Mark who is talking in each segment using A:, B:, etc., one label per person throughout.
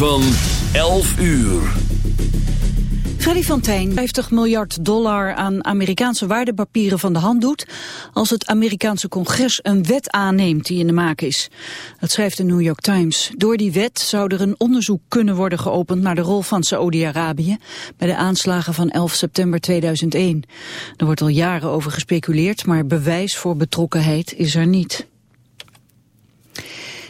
A: Van 11 uur.
B: Freddy van 50 miljard dollar aan Amerikaanse waardepapieren van de hand doet als het Amerikaanse congres een wet aanneemt die in de maak is. Dat schrijft de New York Times. Door die wet zou er een onderzoek kunnen worden geopend naar de rol van Saoedi-Arabië bij de aanslagen van 11 september 2001. Er wordt al jaren over gespeculeerd, maar bewijs voor betrokkenheid is er niet.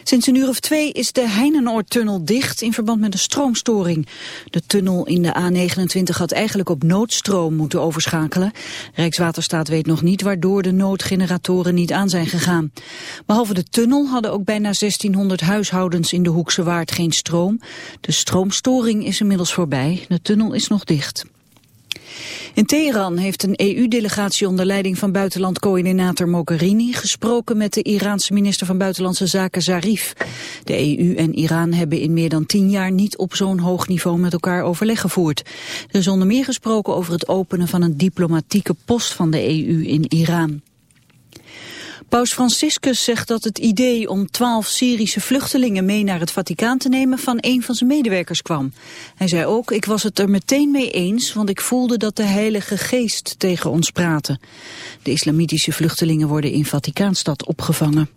B: Sinds een uur of twee is de Heinenoordtunnel dicht in verband met een stroomstoring. De tunnel in de A29 had eigenlijk op noodstroom moeten overschakelen. Rijkswaterstaat weet nog niet waardoor de noodgeneratoren niet aan zijn gegaan. Behalve de tunnel hadden ook bijna 1600 huishoudens in de Hoekse Waard geen stroom. De stroomstoring is inmiddels voorbij. De tunnel is nog dicht. In Teheran heeft een EU-delegatie onder leiding van buitenlandcoördinator Mogherini gesproken met de Iraanse minister van Buitenlandse Zaken Zarif. De EU en Iran hebben in meer dan tien jaar niet op zo'n hoog niveau met elkaar overleg gevoerd. Er is onder meer gesproken over het openen van een diplomatieke post van de EU in Iran. Paus Franciscus zegt dat het idee om twaalf Syrische vluchtelingen mee naar het Vaticaan te nemen van een van zijn medewerkers kwam. Hij zei ook, ik was het er meteen mee eens, want ik voelde dat de Heilige Geest tegen ons praatte. De islamitische vluchtelingen worden in Vaticaanstad opgevangen.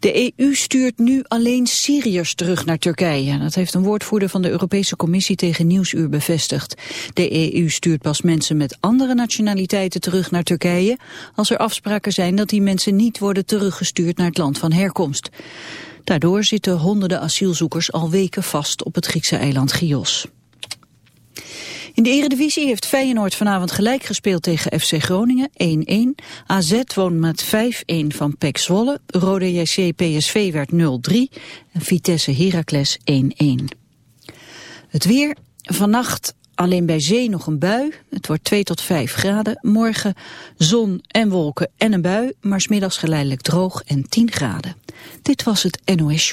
B: De EU stuurt nu alleen Syriërs terug naar Turkije. Dat heeft een woordvoerder van de Europese Commissie tegen Nieuwsuur bevestigd. De EU stuurt pas mensen met andere nationaliteiten terug naar Turkije... als er afspraken zijn dat die mensen niet worden teruggestuurd naar het land van herkomst. Daardoor zitten honderden asielzoekers al weken vast op het Griekse eiland Chios. In de Eredivisie heeft Feyenoord vanavond gelijk gespeeld tegen FC Groningen 1-1. AZ won met 5-1 van PEC Zwolle. Rode JC PSV werd 0-3 en Vitesse Heracles 1-1. Het weer, vannacht alleen bij zee nog een bui. Het wordt 2 tot 5 graden. Morgen zon en wolken en een bui, maar smiddags geleidelijk droog en 10 graden. Dit was het NOS.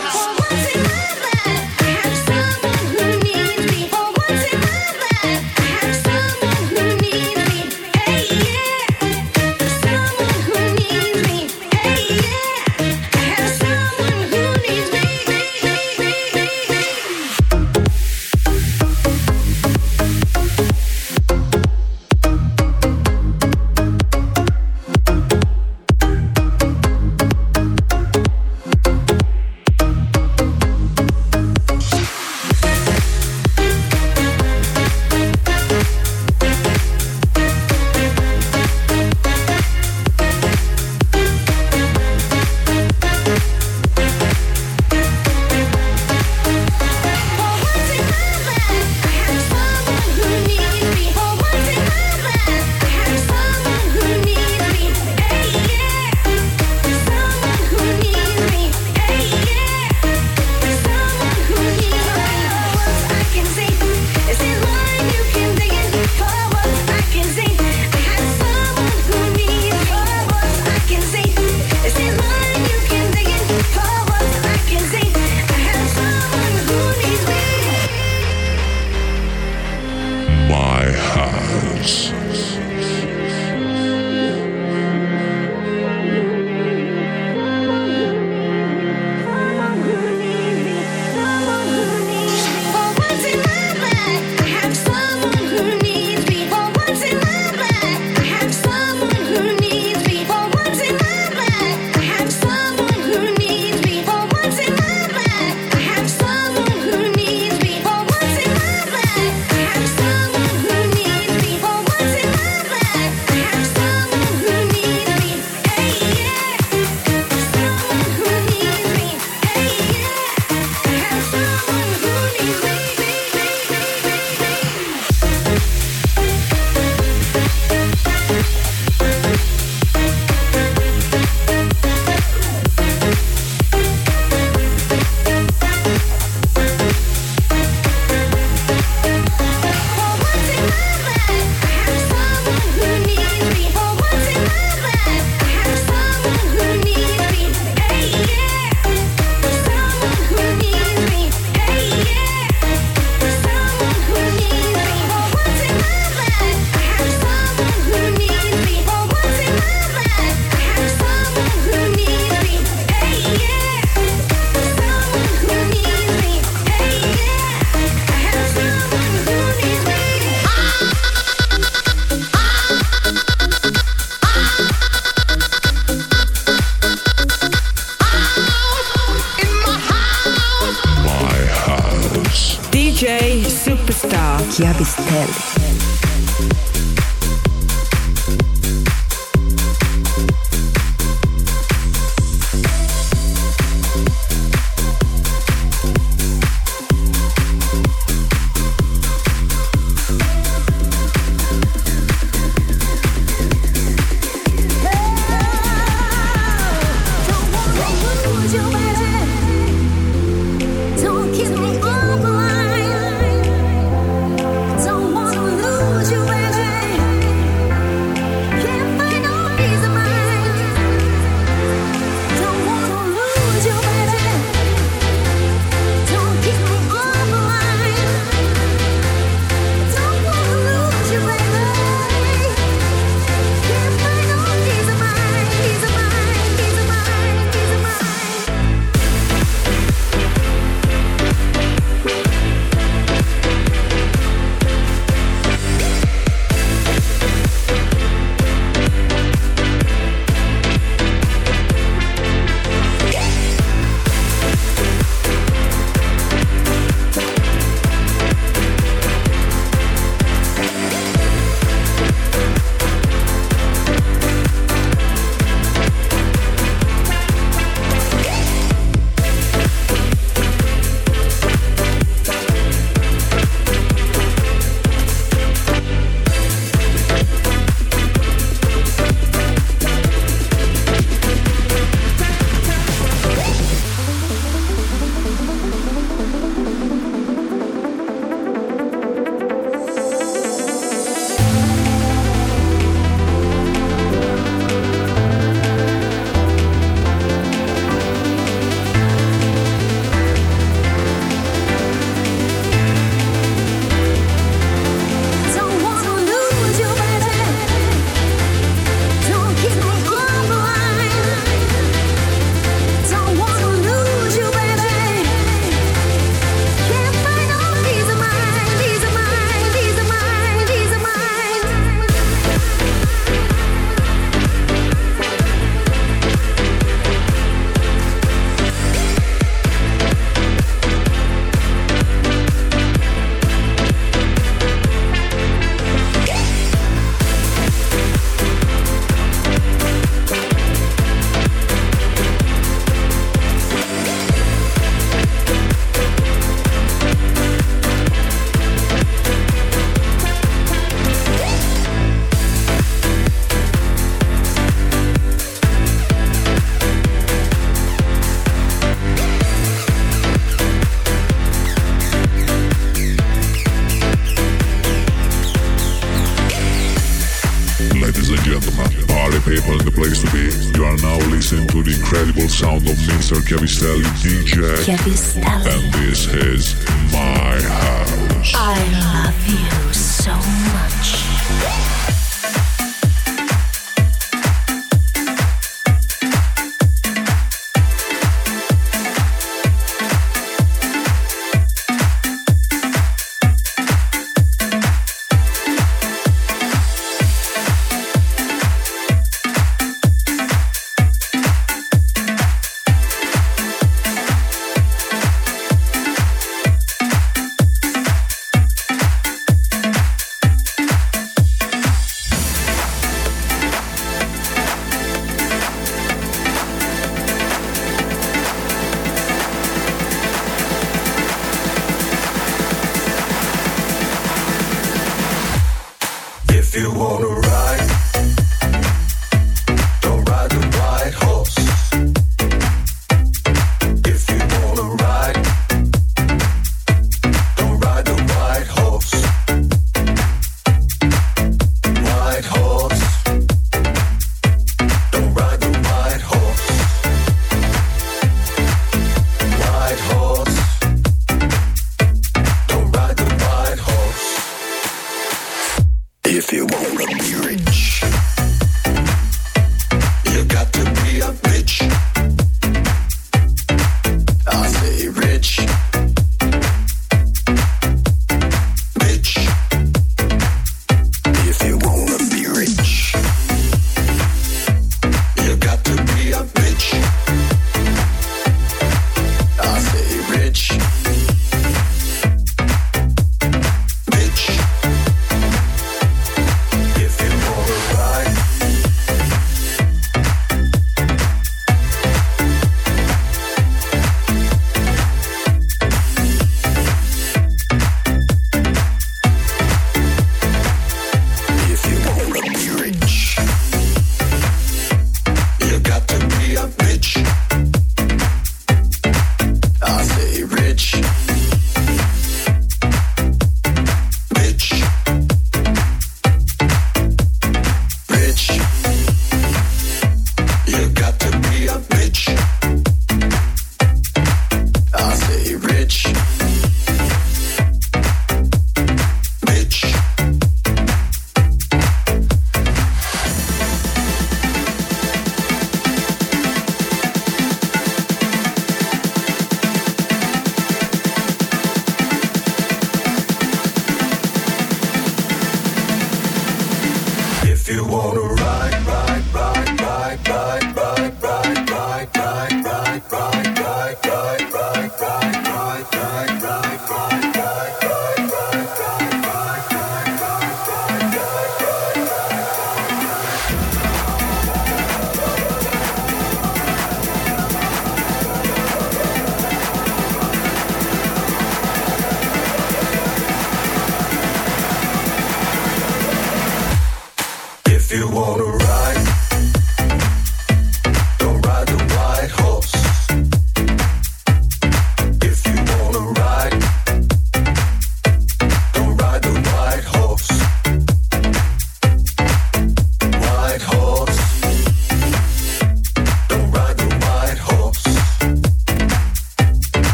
C: incredible sound of Mr. Cavistelli DJ.
D: Chiavistelli.
C: And this is my house.
D: I love you so much.